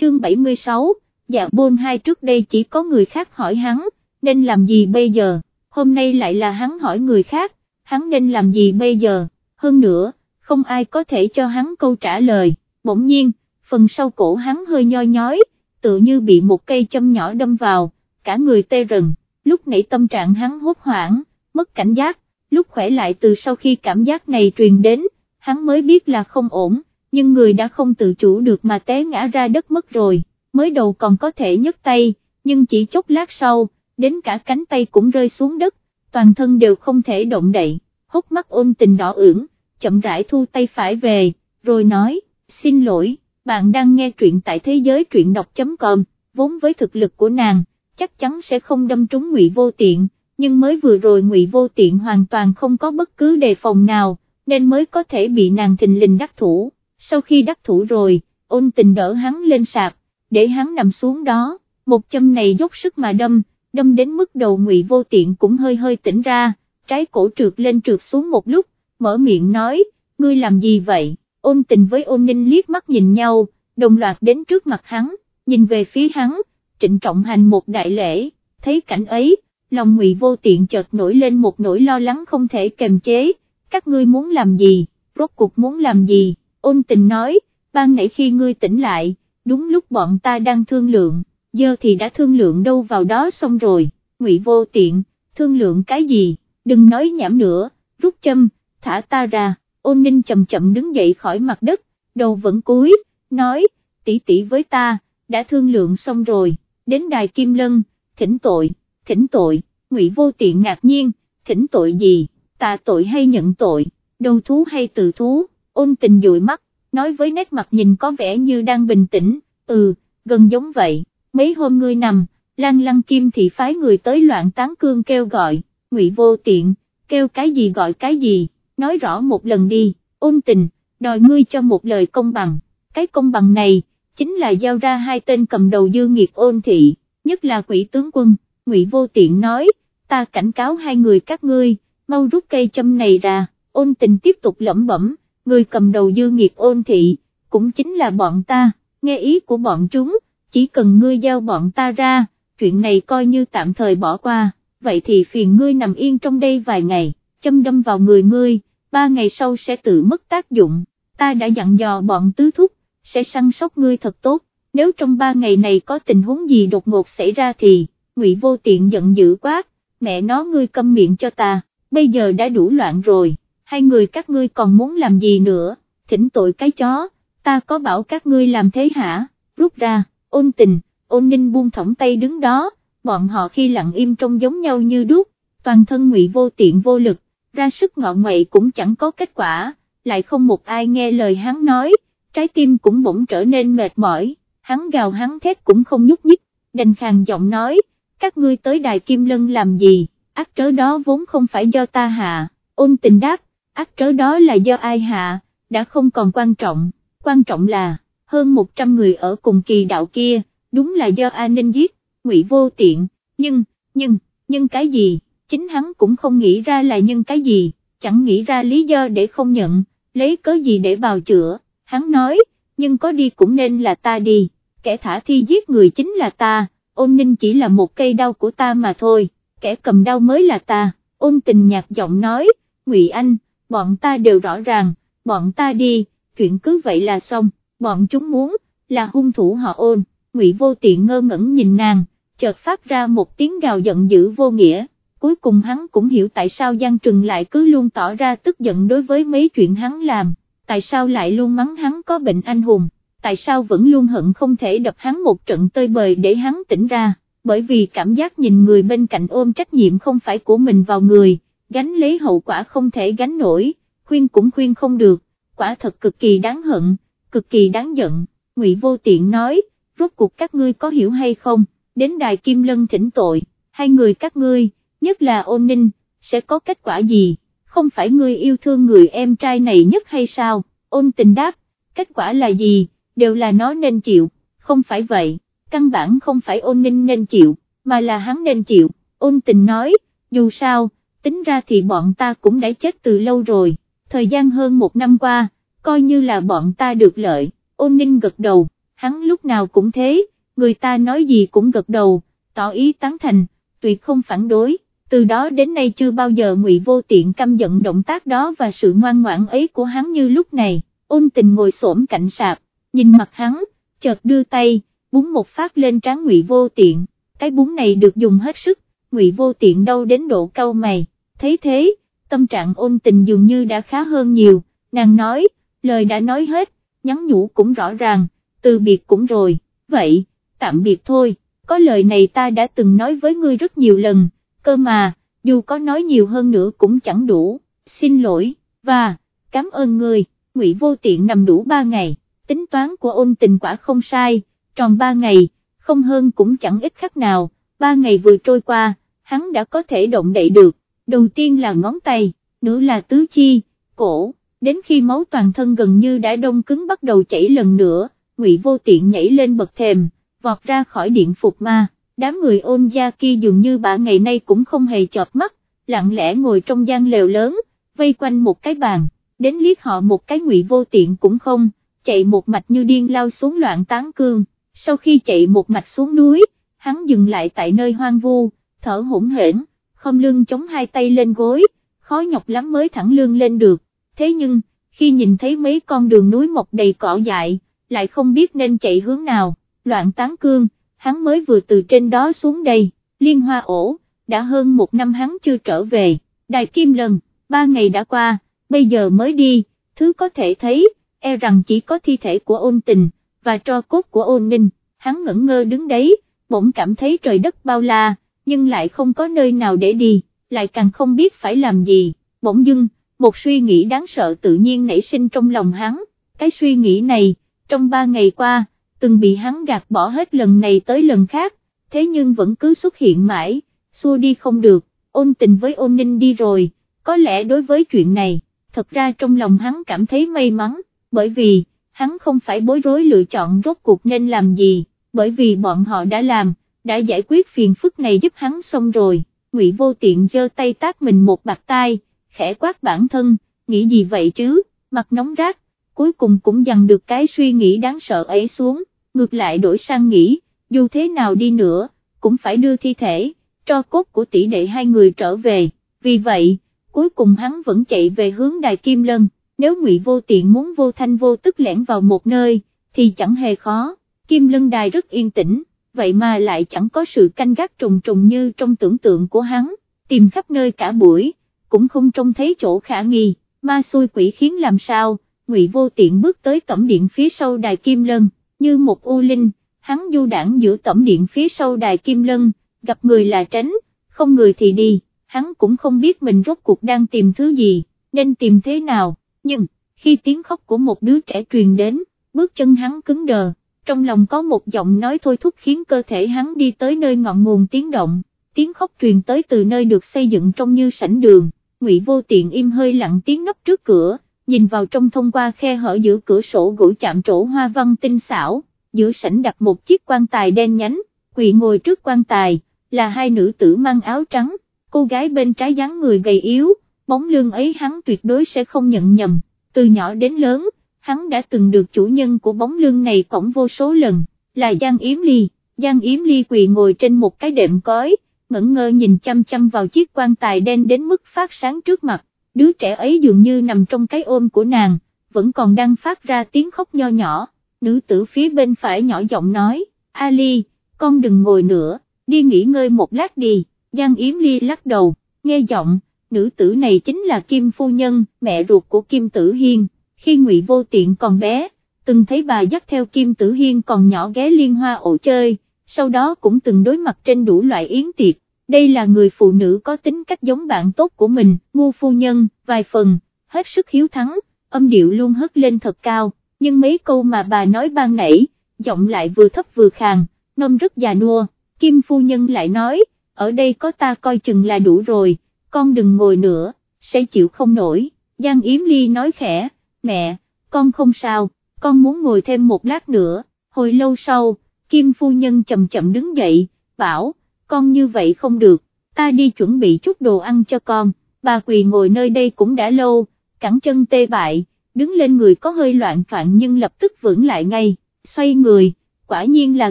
chương 76, dạ bôn hai trước đây chỉ có người khác hỏi hắn, nên làm gì bây giờ, hôm nay lại là hắn hỏi người khác, hắn nên làm gì bây giờ, hơn nữa, không ai có thể cho hắn câu trả lời, bỗng nhiên, phần sau cổ hắn hơi nhoi nhói, tự như bị một cây châm nhỏ đâm vào, cả người tê rần, lúc nãy tâm trạng hắn hốt hoảng, mất cảnh giác, lúc khỏe lại từ sau khi cảm giác này truyền đến, hắn mới biết là không ổn, nhưng người đã không tự chủ được mà té ngã ra đất mất rồi, mới đầu còn có thể nhấc tay, nhưng chỉ chốc lát sau, đến cả cánh tay cũng rơi xuống đất, toàn thân đều không thể động đậy, hốc mắt ôn tình đỏ ửng, chậm rãi thu tay phải về, rồi nói, xin lỗi, bạn đang nghe truyện tại thế giới truyện đọc.com, vốn với thực lực của nàng, chắc chắn sẽ không đâm trúng ngụy vô tiện, nhưng mới vừa rồi ngụy vô tiện hoàn toàn không có bất cứ đề phòng nào, nên mới có thể bị nàng thình lình đắc thủ, sau khi đắc thủ rồi, ôn tình đỡ hắn lên sạp, để hắn nằm xuống đó, một châm này dốc sức mà đâm, đâm đến mức đầu ngụy vô tiện cũng hơi hơi tỉnh ra, trái cổ trượt lên trượt xuống một lúc, mở miệng nói, ngươi làm gì vậy, ôn tình với ôn ninh liếc mắt nhìn nhau, đồng loạt đến trước mặt hắn, nhìn về phía hắn, trịnh trọng hành một đại lễ, thấy cảnh ấy, lòng ngụy vô tiện chợt nổi lên một nỗi lo lắng không thể kềm chế, các ngươi muốn làm gì, rốt cuộc muốn làm gì, ôn tình nói, ban nãy khi ngươi tỉnh lại, đúng lúc bọn ta đang thương lượng, giờ thì đã thương lượng đâu vào đó xong rồi, ngụy vô tiện, thương lượng cái gì, đừng nói nhảm nữa, rút châm, thả ta ra, ôn ninh chậm chậm đứng dậy khỏi mặt đất, đầu vẫn cúi, nói, tỷ tỷ với ta, đã thương lượng xong rồi, đến đài Kim Lân, thỉnh tội, thỉnh tội, ngụy vô tiện ngạc nhiên, thỉnh tội gì, tà tội hay nhận tội, đầu thú hay từ thú, ôn tình dụi mắt, nói với nét mặt nhìn có vẻ như đang bình tĩnh, ừ, gần giống vậy, mấy hôm ngươi nằm, Lan lăng kim thì phái người tới loạn tán cương kêu gọi, ngụy vô tiện, kêu cái gì gọi cái gì, nói rõ một lần đi, ôn tình, đòi ngươi cho một lời công bằng, cái công bằng này, chính là giao ra hai tên cầm đầu dư nghiệt ôn thị, nhất là quỷ tướng quân, ngụy vô tiện nói, ta cảnh cáo hai người các ngươi, mau rút cây châm này ra, ôn tình tiếp tục lẩm bẩm, người cầm đầu dư nghiệt ôn thị, cũng chính là bọn ta, nghe ý của bọn chúng, chỉ cần ngươi giao bọn ta ra, chuyện này coi như tạm thời bỏ qua, vậy thì phiền ngươi nằm yên trong đây vài ngày, châm đâm vào người ngươi, ba ngày sau sẽ tự mất tác dụng, ta đã dặn dò bọn tứ thúc, sẽ săn sóc ngươi thật tốt, nếu trong ba ngày này có tình huống gì đột ngột xảy ra thì, ngụy vô tiện giận dữ quát, mẹ nó ngươi câm miệng cho ta, bây giờ đã đủ loạn rồi, hai người các ngươi còn muốn làm gì nữa, thỉnh tội cái chó, ta có bảo các ngươi làm thế hả, rút ra, ôn tình, ôn ninh buông thõng tay đứng đó, bọn họ khi lặng im trông giống nhau như đúc, toàn thân ngụy vô tiện vô lực, ra sức ngọ ngậy cũng chẳng có kết quả, lại không một ai nghe lời hắn nói, trái tim cũng bỗng trở nên mệt mỏi, hắn gào hắn thét cũng không nhúc nhích, đành khàn giọng nói, các ngươi tới đài Kim Lân làm gì, ác trớ đó vốn không phải do ta hạ, ôn tình đáp, ác trớ đó là do ai hạ, đã không còn quan trọng, quan trọng là, hơn 100 người ở cùng kỳ đạo kia, đúng là do a ninh giết, ngụy vô tiện, nhưng, nhưng, nhưng cái gì, chính hắn cũng không nghĩ ra là nhưng cái gì, chẳng nghĩ ra lý do để không nhận, lấy cớ gì để bào chữa, hắn nói, nhưng có đi cũng nên là ta đi, kẻ thả thi giết người chính là ta, ôn ninh chỉ là một cây đau của ta mà thôi, kẻ cầm đau mới là ta, ôn tình nhạt giọng nói, ngụy Anh, bọn ta đều rõ ràng, bọn ta đi, chuyện cứ vậy là xong, bọn chúng muốn, là hung thủ họ ôn, ngụy vô tiện ngơ ngẩn nhìn nàng, chợt phát ra một tiếng gào giận dữ vô nghĩa, cuối cùng hắn cũng hiểu tại sao Giang Trừng lại cứ luôn tỏ ra tức giận đối với mấy chuyện hắn làm, tại sao lại luôn mắng hắn có bệnh anh hùng, tại sao vẫn luôn hận không thể đập hắn một trận tơi bời để hắn tỉnh ra, bởi vì cảm giác nhìn người bên cạnh ôm trách nhiệm không phải của mình vào người, gánh lấy hậu quả không thể gánh nổi, khuyên cũng khuyên không được, quả thật cực kỳ đáng hận, cực kỳ đáng giận, Ngụy Vô Tiện nói, rốt cuộc các ngươi có hiểu hay không, đến đài Kim Lân thỉnh tội, hai người các ngươi, nhất là ôn ninh, sẽ có kết quả gì, không phải ngươi yêu thương người em trai này nhất hay sao, ôn tình đáp, kết quả là gì, đều là nó nên chịu, không phải vậy, căn bản không phải ôn ninh nên chịu, mà là hắn nên chịu, ôn tình nói, dù sao, tính ra thì bọn ta cũng đã chết từ lâu rồi, thời gian hơn một năm qua, coi như là bọn ta được lợi, ôn ninh gật đầu, hắn lúc nào cũng thế, người ta nói gì cũng gật đầu, tỏ ý tán thành, tuyệt không phản đối, từ đó đến nay chưa bao giờ ngụy vô tiện căm giận động tác đó và sự ngoan ngoãn ấy của hắn như lúc này, ôn tình ngồi xổm cạnh sạp, nhìn mặt hắn, chợt đưa tay, búng một phát lên trán ngụy vô tiện, cái búng này được dùng hết sức, ngụy vô tiện đâu đến độ cau mày, thấy thế, tâm trạng ôn tình dường như đã khá hơn nhiều, nàng nói, lời đã nói hết, nhắn nhủ cũng rõ ràng, từ biệt cũng rồi, vậy, tạm biệt thôi, có lời này ta đã từng nói với ngươi rất nhiều lần, cơ mà, dù có nói nhiều hơn nữa cũng chẳng đủ, xin lỗi, và, cảm ơn ngươi, ngụy vô tiện nằm đủ ba ngày, tính toán của ôn tình quả không sai, tròn ba ngày, không hơn cũng chẳng ít khác nào, ba ngày vừa trôi qua, hắn đã có thể động đậy được, đầu tiên là ngón tay, nữa là tứ chi, cổ, đến khi máu toàn thân gần như đã đông cứng bắt đầu chảy lần nữa, ngụy vô tiện nhảy lên bậc thềm, vọt ra khỏi điện phục ma, đám người ôn gia kia dường như bà ngày nay cũng không hề chọt mắt, lặng lẽ ngồi trong gian lều lớn, vây quanh một cái bàn, đến liếc họ một cái ngụy vô tiện cũng không, chạy một mạch như điên lao xuống loạn tán cương, sau khi chạy một mạch xuống núi, hắn dừng lại tại nơi hoang vu, thở hổn hển, không lưng chống hai tay lên gối, khó nhọc lắm mới thẳng lưng lên được, thế nhưng, khi nhìn thấy mấy con đường núi mọc đầy cỏ dại, lại không biết nên chạy hướng nào, loạn tán cương, hắn mới vừa từ trên đó xuống đây, liên hoa ổ, đã hơn một năm hắn chưa trở về, đài kim lần, ba ngày đã qua, bây giờ mới đi, thứ có thể thấy, e rằng chỉ có thi thể của ôn tình, và tro cốt của ôn ninh, hắn ngẩn ngơ đứng đấy, bỗng cảm thấy trời đất bao la, nhưng lại không có nơi nào để đi, lại càng không biết phải làm gì, bỗng dưng, một suy nghĩ đáng sợ tự nhiên nảy sinh trong lòng hắn, cái suy nghĩ này, trong ba ngày qua, từng bị hắn gạt bỏ hết lần này tới lần khác, thế nhưng vẫn cứ xuất hiện mãi, xua đi không được, ôn tình với ôn ninh đi rồi, có lẽ đối với chuyện này, thật ra trong lòng hắn cảm thấy may mắn, bởi vì, hắn không phải bối rối lựa chọn rốt cuộc nên làm gì, bởi vì bọn họ đã làm, đã giải quyết phiền phức này giúp hắn xong rồi, ngụy vô tiện giơ tay tác mình một bạc tai, khẽ quát bản thân, nghĩ gì vậy chứ, mặt nóng rát, cuối cùng cũng dằn được cái suy nghĩ đáng sợ ấy xuống, ngược lại đổi sang nghĩ, dù thế nào đi nữa, cũng phải đưa thi thể, cho cốt của tỷ đệ hai người trở về, vì vậy, cuối cùng hắn vẫn chạy về hướng đài Kim Lân, nếu ngụy vô tiện muốn vô thanh vô tức lẻn vào một nơi, thì chẳng hề khó, Kim Lân đài rất yên tĩnh, vậy mà lại chẳng có sự canh gác trùng trùng như trong tưởng tượng của hắn, tìm khắp nơi cả buổi, cũng không trông thấy chỗ khả nghi, ma xui quỷ khiến làm sao, ngụy vô tiện bước tới tẩm điện phía sau đài Kim Lân, như một u linh, hắn du đảng giữa tẩm điện phía sau đài Kim Lân, gặp người là tránh, không người thì đi, hắn cũng không biết mình rốt cuộc đang tìm thứ gì, nên tìm thế nào, nhưng, khi tiếng khóc của một đứa trẻ truyền đến, bước chân hắn cứng đờ, trong lòng có một giọng nói thôi thúc khiến cơ thể hắn đi tới nơi ngọn nguồn tiếng động, tiếng khóc truyền tới từ nơi được xây dựng trong như sảnh đường, ngụy vô tiện im hơi lặng tiếng nấp trước cửa, nhìn vào trong thông qua khe hở giữa cửa sổ gỗ chạm trổ hoa văn tinh xảo, giữa sảnh đặt một chiếc quan tài đen nhánh, quỳ ngồi trước quan tài, là hai nữ tử mang áo trắng, cô gái bên trái dáng người gầy yếu, bóng lưng ấy hắn tuyệt đối sẽ không nhận nhầm, từ nhỏ đến lớn, hắn đã từng được chủ nhân của bóng lưng này cổng vô số lần, là Giang Yếm Ly, Giang Yếm Ly quỳ ngồi trên một cái đệm cói, ngẩn ngơ nhìn chăm chăm vào chiếc quan tài đen đến mức phát sáng trước mặt, đứa trẻ ấy dường như nằm trong cái ôm của nàng, vẫn còn đang phát ra tiếng khóc nho nhỏ, nữ tử phía bên phải nhỏ giọng nói, Ali, con đừng ngồi nữa, đi nghỉ ngơi một lát đi, Giang Yếm Ly lắc đầu, nghe giọng, nữ tử này chính là Kim Phu Nhân, mẹ ruột của Kim Tử Hiên, khi Ngụy Vô Tiện còn bé, từng thấy bà dắt theo Kim Tử Hiên còn nhỏ ghé liên hoa ổ chơi, sau đó cũng từng đối mặt trên đủ loại yến tiệc, đây là người phụ nữ có tính cách giống bạn tốt của mình, ngu phu nhân, vài phần, hết sức hiếu thắng, âm điệu luôn hất lên thật cao, nhưng mấy câu mà bà nói ban nãy, giọng lại vừa thấp vừa khàn, nôm rất già nua, Kim phu nhân lại nói, ở đây có ta coi chừng là đủ rồi, con đừng ngồi nữa, sẽ chịu không nổi, Giang Yếm Ly nói khẽ, mẹ, con không sao, con muốn ngồi thêm một lát nữa, hồi lâu sau, Kim phu nhân chậm chậm đứng dậy, bảo, con như vậy không được, ta đi chuẩn bị chút đồ ăn cho con, bà quỳ ngồi nơi đây cũng đã lâu, cẳng chân tê bại, đứng lên người có hơi loạn troạn nhưng lập tức vững lại ngay, xoay người, quả nhiên là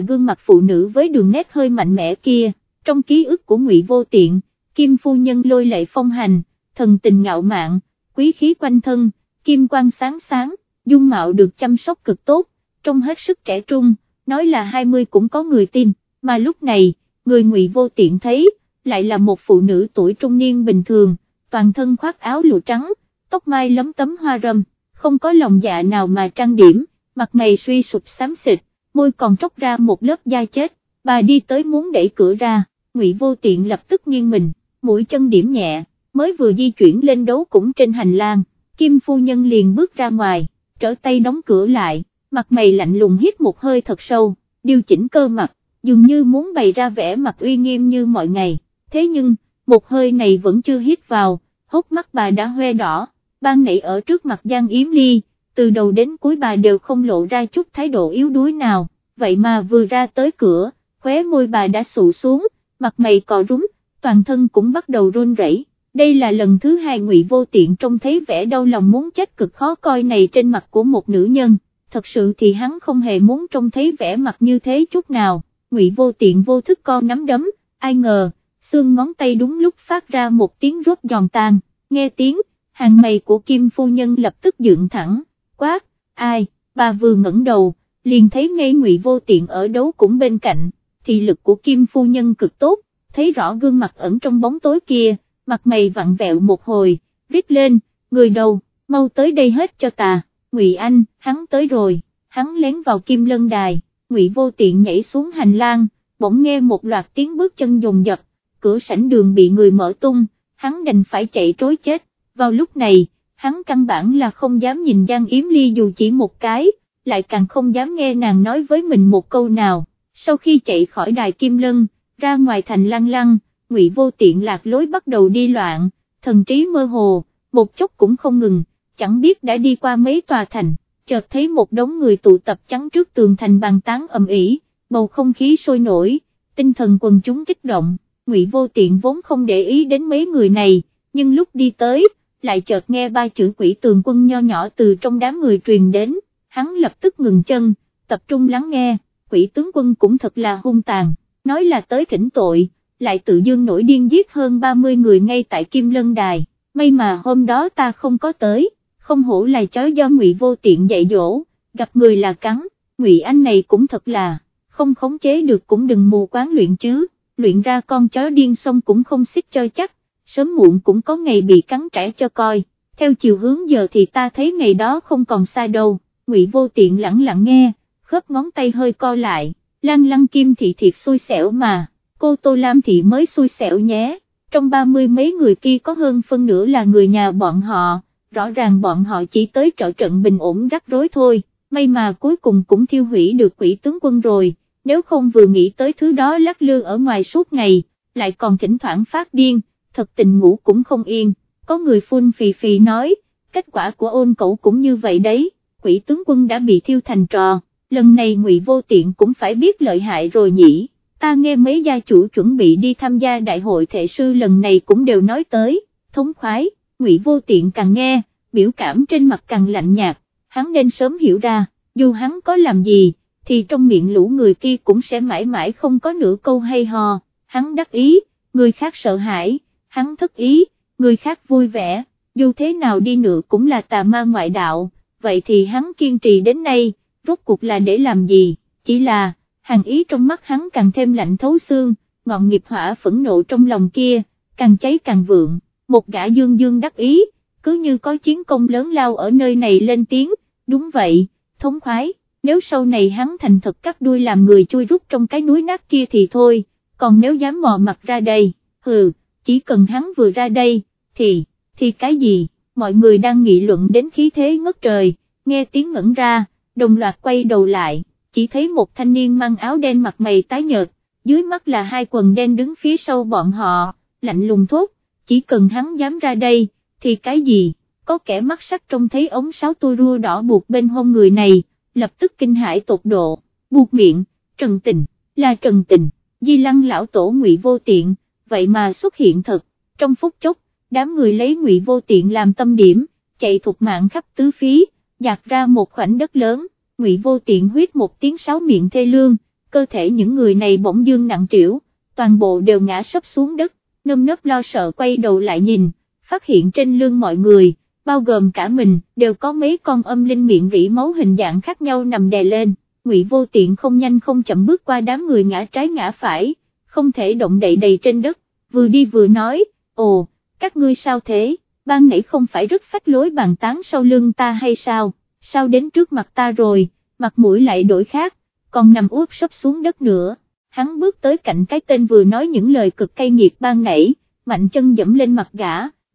gương mặt phụ nữ với đường nét hơi mạnh mẽ kia, trong ký ức của ngụy Vô Tiện, Kim Phu Nhân lôi lệ phong hành, thần tình ngạo mạn, quý khí quanh thân, kim quang sáng sáng, dung mạo được chăm sóc cực tốt, trông hết sức trẻ trung, nói là 20 cũng có người tin, mà lúc này, người ngụy Vô Tiện thấy, lại là một phụ nữ tuổi trung niên bình thường, toàn thân khoác áo lụa trắng, tóc mai lấm tấm hoa râm, không có lòng dạ nào mà trang điểm, mặt mày suy sụp xám xịt, môi còn tróc ra một lớp da chết, bà đi tới muốn đẩy cửa ra, ngụy vô tiện lập tức nghiêng mình, mũi chân điểm nhẹ, mới vừa di chuyển lên đấu cũng trên hành lang, Kim phu nhân liền bước ra ngoài, trở tay đóng cửa lại, mặt mày lạnh lùng hít một hơi thật sâu, điều chỉnh cơ mặt, dường như muốn bày ra vẻ mặt uy nghiêm như mọi ngày, thế nhưng, một hơi này vẫn chưa hít vào, hốc mắt bà đã hoe đỏ, ban nãy ở trước mặt Giang Yếm Ly, từ đầu đến cuối bà đều không lộ ra chút thái độ yếu đuối nào, vậy mà vừa ra tới cửa, khóe môi bà đã sụ xuống, mặt mày cò rúm, toàn thân cũng bắt đầu run rẩy. Đây là lần thứ hai Ngụy Vô Tiện trông thấy vẻ đau lòng muốn chết cực khó coi này trên mặt của một nữ nhân, thật sự thì hắn không hề muốn trông thấy vẻ mặt như thế chút nào, Ngụy Vô Tiện vô thức co nắm đấm, ai ngờ, xương ngón tay đúng lúc phát ra một tiếng rốt giòn tan, nghe tiếng, hàng mày của Kim Phu Nhân lập tức dựng thẳng, quát, ai, bà vừa ngẩng đầu, liền thấy ngay ngụy vô tiện ở đấu cũng bên cạnh, thì lực của Kim Phu Nhân cực tốt, thấy rõ gương mặt ẩn trong bóng tối kia, mặt mày vặn vẹo một hồi, rít lên, người đầu, mau tới đây hết cho ta, ngụy Anh, hắn tới rồi, hắn lén vào Kim Lân Đài, ngụy vô tiện nhảy xuống hành lang, bỗng nghe một loạt tiếng bước chân dồn dập, cửa sảnh đường bị người mở tung, hắn đành phải chạy trối chết, vào lúc này, hắn căn bản là không dám nhìn Giang Yếm Ly dù chỉ một cái, lại càng không dám nghe nàng nói với mình một câu nào, sau khi chạy khỏi đài Kim Lân, ra ngoài thành lăng lăng, ngụy vô tiện lạc lối bắt đầu đi loạn, thần trí mơ hồ, một chốc cũng không ngừng, chẳng biết đã đi qua mấy tòa thành, chợt thấy một đống người tụ tập chắn trước tường thành bàn tán ầm ĩ, bầu không khí sôi nổi, tinh thần quần chúng kích động, ngụy vô tiện vốn không để ý đến mấy người này, nhưng lúc đi tới, lại chợt nghe ba chữ quỷ tường quân nho nhỏ từ trong đám người truyền đến, hắn lập tức ngừng chân, tập trung lắng nghe, quỷ tướng quân cũng thật là hung tàn, nói là tới thỉnh tội, lại tự dương nổi điên giết hơn 30 người ngay tại Kim Lân Đài, may mà hôm đó ta không có tới, không hổ là chó do ngụy vô tiện dạy dỗ, gặp người là cắn, ngụy anh này cũng thật là, không khống chế được cũng đừng mù quán luyện chứ, luyện ra con chó điên xong cũng không xích cho chắc, sớm muộn cũng có ngày bị cắn trẻ cho coi, theo chiều hướng giờ thì ta thấy ngày đó không còn xa đâu, ngụy vô tiện lặng lặng nghe, khớp ngón tay hơi co lại, lăng lăng kim thị thiệt xui xẻo mà, cô Tô Lam thị mới xui xẻo nhé, trong ba mươi mấy người kia có hơn phân nửa là người nhà bọn họ, rõ ràng bọn họ chỉ tới trợ trận bình ổn rắc rối thôi, may mà cuối cùng cũng thiêu hủy được quỷ tướng quân rồi, nếu không vừa nghĩ tới thứ đó lắc lư ở ngoài suốt ngày, lại còn thỉnh thoảng phát điên, thật tình ngủ cũng không yên, có người phun phì phì nói, kết quả của ôn cậu cũng như vậy đấy, quỷ tướng quân đã bị thiêu thành trò, lần này ngụy vô tiện cũng phải biết lợi hại rồi nhỉ, ta nghe mấy gia chủ chuẩn bị đi tham gia đại hội thể sư lần này cũng đều nói tới, thống khoái, ngụy vô tiện càng nghe, biểu cảm trên mặt càng lạnh nhạt, hắn nên sớm hiểu ra, dù hắn có làm gì, thì trong miệng lũ người kia cũng sẽ mãi mãi không có nửa câu hay hò, hắn đắc ý, người khác sợ hãi hắn thất ý, người khác vui vẻ, dù thế nào đi nữa cũng là tà ma ngoại đạo, vậy thì hắn kiên trì đến nay, rốt cuộc là để làm gì, chỉ là, hàng ý trong mắt hắn càng thêm lạnh thấu xương, ngọn nghiệp hỏa phẫn nộ trong lòng kia, càng cháy càng vượng, một gã dương dương đắc ý, cứ như có chiến công lớn lao ở nơi này lên tiếng, đúng vậy, thống khoái, nếu sau này hắn thành thật cắt đuôi làm người chui rút trong cái núi nát kia thì thôi, còn nếu dám mò mặt ra đây, hừ, chỉ cần hắn vừa ra đây, thì, thì cái gì, mọi người đang nghị luận đến khí thế ngất trời, nghe tiếng ngẩn ra, đồng loạt quay đầu lại, chỉ thấy một thanh niên mang áo đen mặt mày tái nhợt, dưới mắt là hai quần đen đứng phía sau bọn họ, lạnh lùng thốt, chỉ cần hắn dám ra đây, thì cái gì, có kẻ mắt sắc trông thấy ống sáo tua rua đỏ buộc bên hông người này, lập tức kinh hãi tột độ, buộc miệng, trần tình, là trần tình, di lăng lão tổ ngụy vô tiện, vậy mà xuất hiện thật, trong phút chốc, đám người lấy ngụy vô tiện làm tâm điểm, chạy thuộc mạng khắp tứ phí, dạt ra một khoảnh đất lớn, Ngụy Vô Tiện huyết một tiếng sáu miệng thê lương, cơ thể những người này bỗng dương nặng trĩu, toàn bộ đều ngã sấp xuống đất, nơm nớp lo sợ quay đầu lại nhìn, phát hiện trên lưng mọi người, bao gồm cả mình, đều có mấy con âm linh miệng rỉ máu hình dạng khác nhau nằm đè lên, Ngụy Vô Tiện không nhanh không chậm bước qua đám người ngã trái ngã phải, không thể động đậy đầy trên đất, vừa đi vừa nói, ồ, các ngươi sao thế, ban nãy không phải rất phách lối bàn tán sau lưng ta hay sao, sao đến trước mặt ta rồi, mặt mũi lại đổi khác, còn nằm úp sấp xuống đất nữa, hắn bước tới cạnh cái tên vừa nói những lời cực cay nghiệt ban nãy, mạnh chân dẫm lên mặt gã,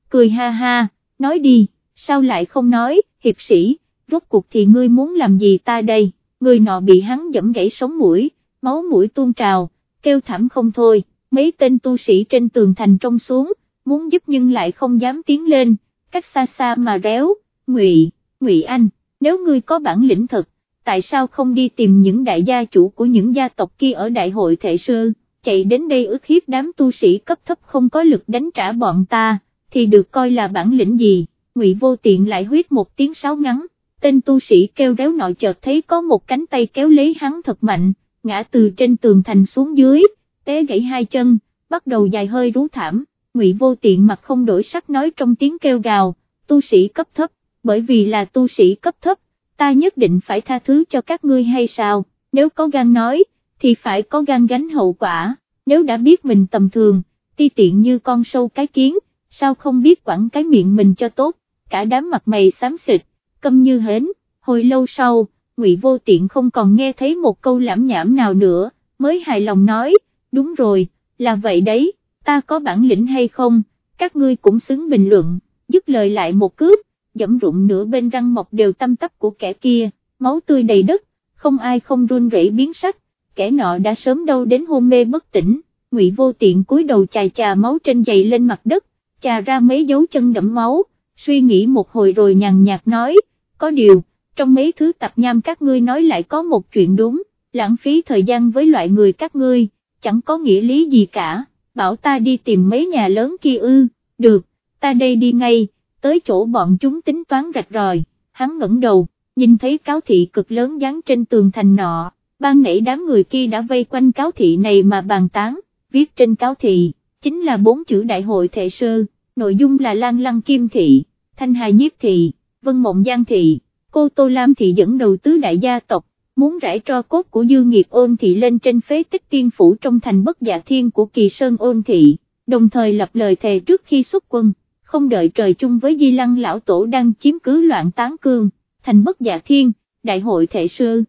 cười ha ha, nói đi, sao lại không nói, hiệp sĩ, rốt cuộc thì ngươi muốn làm gì ta đây, người nọ bị hắn dẫm gãy sống mũi, máu mũi tuôn trào, kêu thảm không thôi, mấy tên tu sĩ trên tường thành trông xuống, muốn giúp nhưng lại không dám tiến lên, cách xa xa mà réo, ngụy, ngụy anh, nếu ngươi có bản lĩnh thật, tại sao không đi tìm những đại gia chủ của những gia tộc kia ở đại hội thể sư, chạy đến đây ức hiếp đám tu sĩ cấp thấp không có lực đánh trả bọn ta, thì được coi là bản lĩnh gì, ngụy vô tiện lại huyết một tiếng sáo ngắn, tên tu sĩ kêu réo nọ chợt thấy có một cánh tay kéo lấy hắn thật mạnh, ngã từ trên tường thành xuống dưới, té gãy hai chân, bắt đầu dài hơi rú thảm, ngụy vô tiện mặt không đổi sắc nói trong tiếng kêu gào, tu sĩ cấp thấp, bởi vì là tu sĩ cấp thấp, ta nhất định phải tha thứ cho các ngươi hay sao, nếu có gan nói, thì phải có gan gánh hậu quả, nếu đã biết mình tầm thường, ti tiện như con sâu cái kiến, sao không biết quản cái miệng mình cho tốt, cả đám mặt mày xám xịt, câm như hến, hồi lâu sau, ngụy vô tiện không còn nghe thấy một câu lãm nhảm nào nữa, mới hài lòng nói, đúng rồi, là vậy đấy, ta có bản lĩnh hay không, các ngươi cũng xứng bình luận, dứt lời lại một cướp, dẫm rụng nửa bên răng mọc đều tâm tấp của kẻ kia, máu tươi đầy đất, không ai không run rẩy biến sắc, kẻ nọ đã sớm đâu đến hôn mê bất tỉnh, ngụy vô tiện cúi đầu chà chà máu trên giày lên mặt đất, chà ra mấy dấu chân đẫm máu, suy nghĩ một hồi rồi nhàn nhạt nói, có điều, trong mấy thứ tập nham các ngươi nói lại có một chuyện đúng, lãng phí thời gian với loại người các ngươi, chẳng có nghĩa lý gì cả, bảo ta đi tìm mấy nhà lớn kia ư, được, ta đây đi ngay, tới chỗ bọn chúng tính toán rạch ròi, hắn ngẩng đầu, nhìn thấy cáo thị cực lớn dán trên tường thành nọ, ban nãy đám người kia đã vây quanh cáo thị này mà bàn tán, viết trên cáo thị, chính là bốn chữ đại hội thể sơ, nội dung là Lan Lăng Kim Thị, Thanh Hà Nhiếp Thị, Vân Mộng Giang Thị, cô Tô Lam Thị dẫn đầu tứ đại gia tộc, muốn rải tro cốt của Dư Nghiệt ôn thị lên trên phế tích tiên phủ trong thành bất dạ thiên của Kỳ Sơn ôn thị, đồng thời lập lời thề trước khi xuất quân, không đợi trời chung với Di Lăng lão tổ đang chiếm cứ loạn tán cương, thành bất dạ thiên, đại hội thể sư,